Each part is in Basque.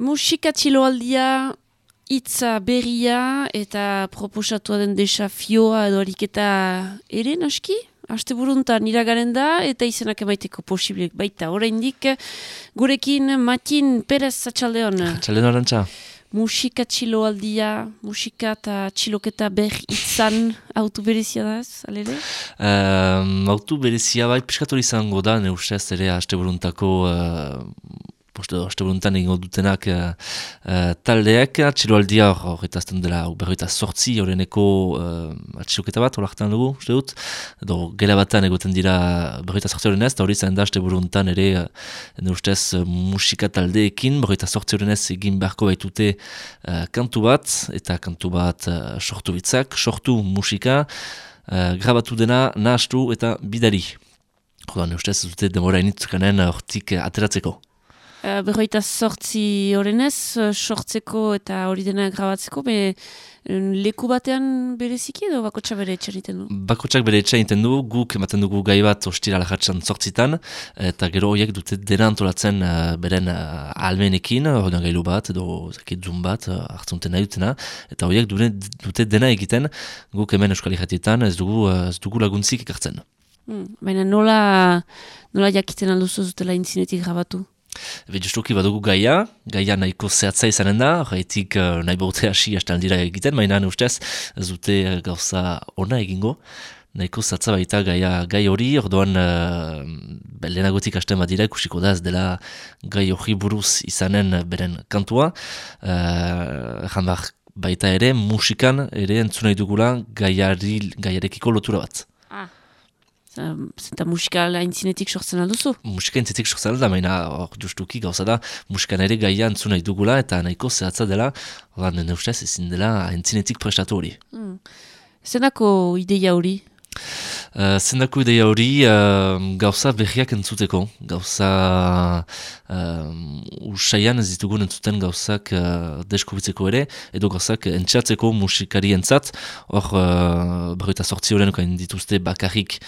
Musika txiloaldia, itza berria eta proposatua den desafioa edo ariketa ere naski? Aste buruntan iragaren da eta izenak emaiteko posiblek baita. Oraindik gurekin Matin Perez Zatxaldeon. Zatxaldeon arantxa. Musika txiloaldia, musika eta txiloketa ber itzan autu berezia da ez, alele? Um, autu berezia bai, piskator izango da, ne ustez ere haste buruntako uh, poste haste buruntan egingo dutenak uh, uh, taldeak, atxiloaldia hor etazten dela berroita sortzi horreneko uh, atxiloketa bat, horretan dugu, uste dut, edo gela batan egoten dira berroita sortzi horrenez, eta hori zain da haste buruntan ere, uh, ustez, uh, musika taldeekin, berroita sortzi horrenez egin beharko baitute uh, kantu bat, eta kantu bat uh, sortu bitzak, sortu musika, uh, grabatu dena, nahastu eta bidari. Jodan, ustez, zute demora initzukanen hortik ateratzeko. Uh, berroita sortzi horrenez, uh, sortzeko eta hori dena grabatzeko, be, leku batean bereziki edo bakotsak bere etxan iten du? Bakotsak bere etxan iten du, guk ematen dugu gai bat ostira lajatxan sortzitan, eta gero horiek dute dena antolatzen uh, beren uh, almenekin, hori gailu bat, edo zakit zun bat, uh, hartzunten nahi dutena, eta horiek dute, dute dena egiten, guk hemen euskal jatietan ez dugu, ez dugu laguntzik ikartzen. Hmm, baina nola, nola jakiten alduzu zutela intzinetik grabatu? Ebe justuki badugu gaia, gaia nahiko zehatza izanen da, haitik uh, nahi baute hasi hastan dira egiten, maina ustez, ez uh, gauza ona egingo, nahiko zehatza baita gaia gai hori, orduan uh, lehenagotik hasten bat dira, ikusiko da ez dela gai hori buruz izanen beren kantua, uh, baita ere, musikan ere entzunai dugula gaiari, gaiarekiko lotura bat. Zenta musika haintzinetik sortzen alduzu? Musika haintzinetik sortzen alda, maina hor justuki gauza da, musika nire gaia antzu nahi dugula eta nahiko zehatza dela, hor nene ustez ezin dela haintzinetik prestatu hori. Hmm. Zendako ideia hori? Uh, zendako ideia hori uh, gauza berriak entzuteko, gauza uh, usaian ez ditugun entzuten gauzak uh, deskubitzeko ere, edo gauzak entxatzeko musikari entzat, hor uh, berroita sortzi horrenuka dituzte bakarrik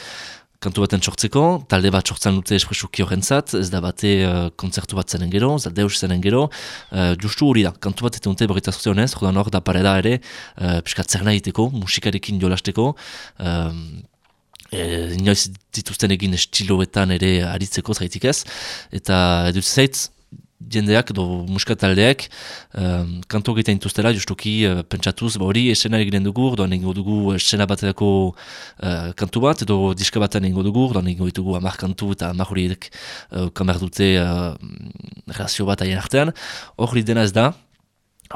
kantu baten sortzeko, talde bat sortzen dute espresuki horrentzat, ez da bate uh, kontzertu bat zenen gero, ez da deus zenen gero, uh, justu hori da, kantu bat etunte berita sortze honez, jodan hor da pareda ere, uh, piskat zer nahi musikarekin jolasteko, uh, e, inoiz dituzten egin estiloetan ere aritzeko zaitik ez, eta edut zaitz, jendeak edo muskataldeak um, kanto egiten intuztela justuki uh, pentsatuz ba hori esena egiten dugu orduan egingo dugu esena baterako uh, kantu bat edo diska batean egingo dugu orduan egingo ditugu amar kantu eta amar horiek uh, kamar dute uh, relazio bat aien artean. Hori dena ez da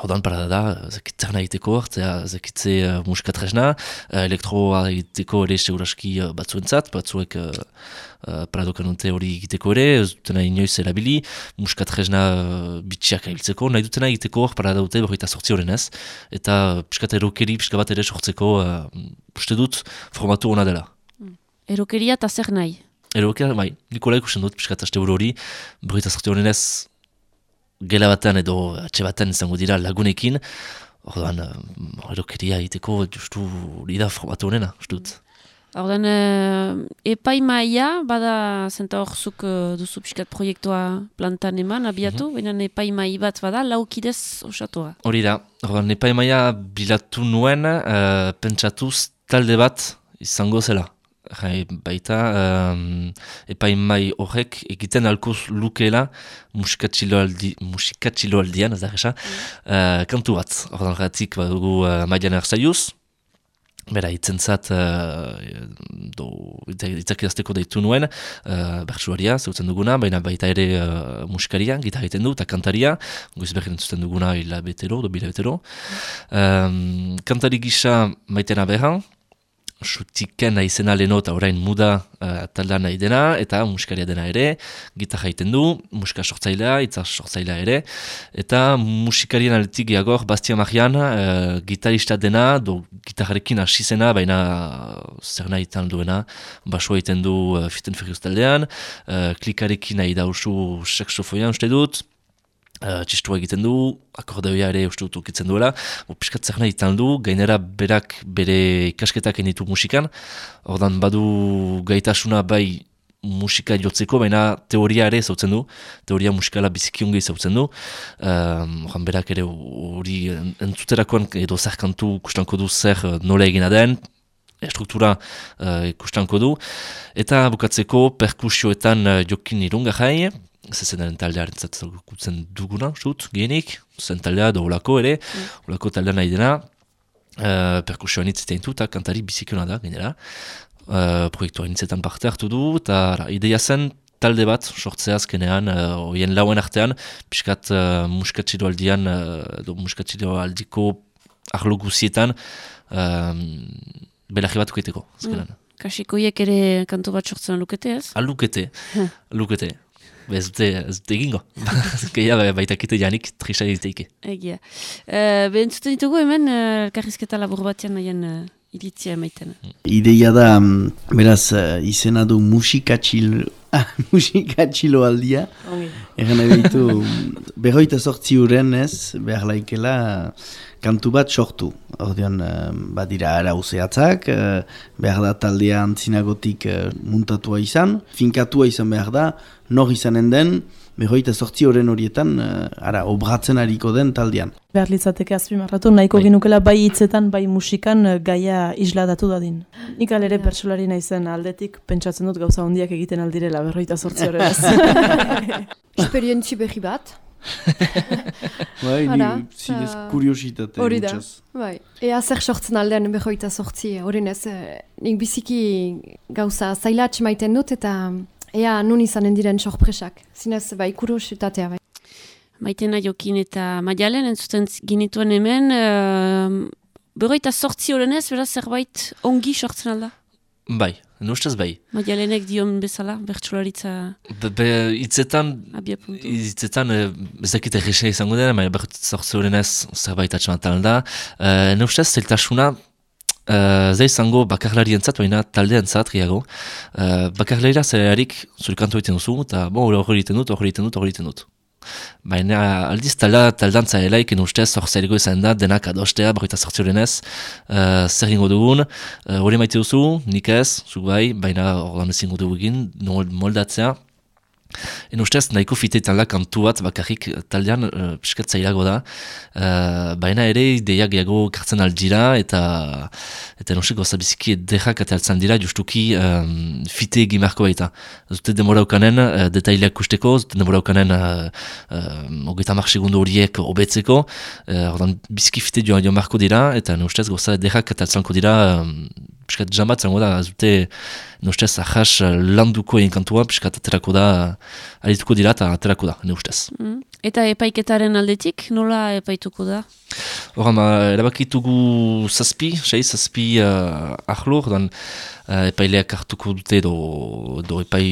Hordan parada da, zekitzer nahi egiteko, zekitze uh, musikatresna, uh, elektroa egiteko ere seguraski uh, batzuentzat, batzuek uh, uh, paradokan dute hori egiteko ere, ez dutena inoiz erabili, musikatresna uh, bitxiak egiteko, nahi dutena egiteko hor parada dute berroita sortzi horren ez, eta piskat erokeri, piskat bat ere sortzeko, uh, uste dut, formatu hona dela. Mm. Erokeria eta zer nahi? Erokeria, bai, Nikola ikusten dut, piskat aste hori, berroita sortzi horren ez, gela batean edo atxe batean izango dira lagunekin, orduan, erokeria egiteko justu lida formatu honena, ustut. Orduan, uh, epai maia, bada zenta hor zuk uh, duzu piskat proiektua plantan eman, abiatu, mm -hmm. epai mai bat bada, laukidez osatua. Hori da, orduan, epai maia bilatu nuen, uh, pentsatuz talde bat izango zela. Jai, baita, um, epain mai horrek egiten alkoz lukeela musikatxilo aldian, ez da mm. uh, kantu bat. Hortan ratik badugu uh, maian erzaiuz, bera itzen zat, uh, itzak daitu nuen, uh, bertsuaria, zeutzen duguna, baina baita ere uh, musikaria, gitar egiten du, eta kantaria, goiz berren zuten duguna hilabetero, do bilabetero. Um, kantari gisa maitena behan, sutiken izena leno eta orain muda uh, taldean nahi dena, eta muskaria dena ere, gita jaiten du, muska sortzailea, itza sortzailea ere, eta musikarien aletik geagor, Bastia Marian, uh, gitarista dena, do gitarrekin asizena, baina uh, zer nahi duena, basua egiten du uh, fiten ferriuz taldean, uh, klikarekin nahi da usu seksofoian uste dut, Uh, txistua egiten du, akordeoia ere uste dut ukitzen duela, piskat zer nahi du, gainera berak bere ikasketak enitu musikan, ordan badu gaitasuna bai musika jotzeko, baina teoria ere zautzen du, teoria musikala bizikiongi zautzen du, um, berak ere hori entzuterakoan edo zer kantu kustanko du zer nola egina den, struktura uh, ikustanko du, eta bukatzeko perkusioetan uh, jokin irunga jai, zezenaren taldearen zatzen duguna, zut, genik, zen taldea da olako ere, mm. olako taldea nahi dena, uh, perkusioan itzetein du, eta kantari bizikiona da, genera, uh, proiektuaren itzetan parte hartu du, eta ideia zen talde bat, sortzea azkenean, uh, oien lauen artean, piskat uh, muskatxilo aldian, uh, do muskatxilo aldiko arlo guzietan, uh, belaje bat uketeko, azkenean. Mm. Kasikoiek ere kantu bat sortzen lukete ez? Alukete, lukete. Ez dute, ez dute egingo. Geia baitakite janik trisa egiteike. Egia. Uh, Behentzuten ditugu hemen, uh, karrizketa labur batean nahian uh, iritzia emaiten. Ideia da, beraz, uh, izena du musikatxil, ah, musikatxilo aldia. Egan egitu, berroita sortzi uren ez, behar laikela, kantu bat sortu. Ordean, uh, badira ara useatzak, uh, behar da taldea antzinagotik uh, muntatua izan, finkatua izan behar da, nor izanen den, Berroita sortzi horren horietan, uh, ara, obratzen hariko den taldean. Behar litzateke azpimarratu, nahiko bai. ginukela bai hitzetan, bai musikan gaia isladatu dadin. Nik alere pertsolari naizen aldetik, pentsatzen dut gauza hondiak egiten aldirela berroita sortzi horren. Esperientzi behi bat, bai, ni zinez kuriositate. Hori da, bai. Ea zer sortzen aldean behoita sortzi, hori ez, eh, nik biziki gauza zailatxe maiten dut eta ea nun izanen diren sorpresak. Zinez, bai, kuriositatea, bai. Maitena jokin eta maialen, entzuten ginituen hemen, uh, behoita sortzi horren ez, beraz zerbait ongi sortzen alda? Bai, nustez bai. Maialenek dion bezala, bertsularitza... Be, be, itzetan, itzetan, eh, ez dakit egisa izango dena, baina bertz sortze horren ez, zerbait atxamatan da. Uh, nustez, zeltasuna, Uh, Zai izango bakarlarien zat, baina taldean zat, gehiago. Uh, bakarlaria zelarik zure kanto egiten duzu, eta bon, hori egiten dut, hori egiten dut, hori egiten dut. Baina aldiz talda, taldantza helaik ustez hor zailgo izan da denak adostea barrita sortzioren ez uh, zer ingo dugun uh, hori maite duzu, nik ez, zuk bai, baina hor lan ezin dugu egin moldatzea En ustez, nahiko fiteetan la kantu bat bakarrik taldean uh, piskat zailago da. Uh, baina ere, ideia gehiago kartzen aldira eta eta nosek goza biziki edekak ataltzen dira justuki um, fite egimarko baita. Zute demora ukanen uh, detaileak kusteko, zute demora ukanen uh, uh, ogeita mar segundu horiek obetzeko. Uh, ordan biziki fite joan marko dira eta ustez goza edekak ataltzen dira um, piskat jambat zango da, zute ustez ahas landuko egin kantua piskat aterako da arituko dira eta aterako da, ne ustez. Mm. Eta epaiketaren aldetik, nola epaituko da? Horan, erabakitugu zazpi, sei zazpi uh, ahlo, dan uh, epaileak hartuko dute do, do epai,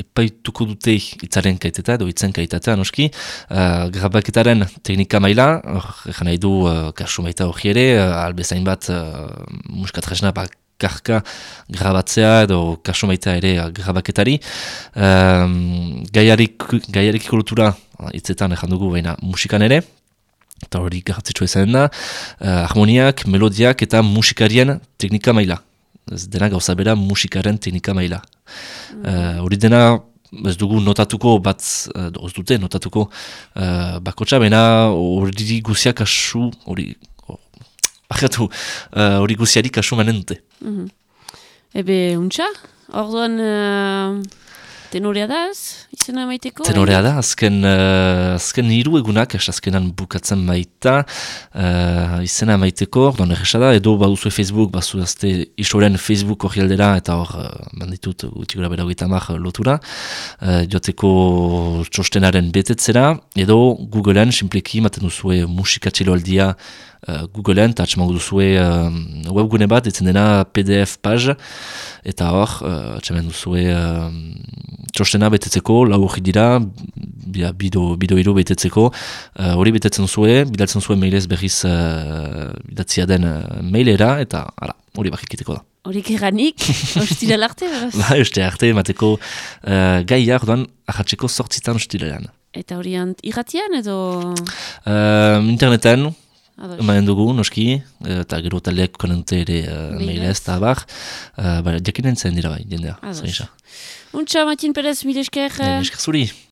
epaituko dute itzaren kaiteta, do itzen kaiteta, noski. Uh, grabaketaren teknika maila, hor, nahi du uh, kasu maita hori ere, uh, albezain bat uh, muskatresna bak karka grabatzea edo kaso maita ere grabaketari. Um, gaiarik, gaiarik ikulutura, hitzetan ezan dugu baina musikan ere, eta hori garratzetsua izan da, uh, harmoniak, melodiak eta musikarien teknika maila. Ez dena gauza bera musikaren teknika maila. Uh, hori dena ez dugu notatuko bat, uh, ez dute notatuko uh, bakotxa, baina hori guziak asu, hori Bakatu, uh, hori uh, guziarik asu manen dute. Mm -hmm. Ebe, untxa? Orduan, uh, tenorea da ez? Izena maiteko? Tenorea da, azken, uh, azken hiru egunak, azkenan bukatzen maita, uh, izena maiteko, orduan egisa da, edo baduzu Facebook, bazu azte isoren Facebook hori aldera, eta hor, uh, banditut, gutik gara bera lotura, uh, joteko txostenaren betetzera, edo Googlean, simpleki, maten duzue musikatxelo aldia, uh, Googleen, eta atxemango duzue uh, webgune bat, etzen dena PDF page, eta hor, uh, atxemango duzue uh, txostena betetzeko, lau hori dira, bido, bido iru betetzeko, hori uh, betetzen zuen, bidaltzen zuen mailez berriz uh, bidatzia den uh, mailera, eta hori bakikiteko da. Hori keranik, ostila arte, beraz? Ba, ostila arte, mateko uh, gai jarduan, ahatzeko sortzitan ostilean. Eta hori irratian edo? Uh, interneten, Emanen dugu, noski, eh, eta gero taldeak konente ere uh, Mailez. mailez, eta bar, uh, ba, jakinen zen dira bai, jendea. Zer gisa. Untxa, Matin Perez, mile esker. Eh, esker zuri.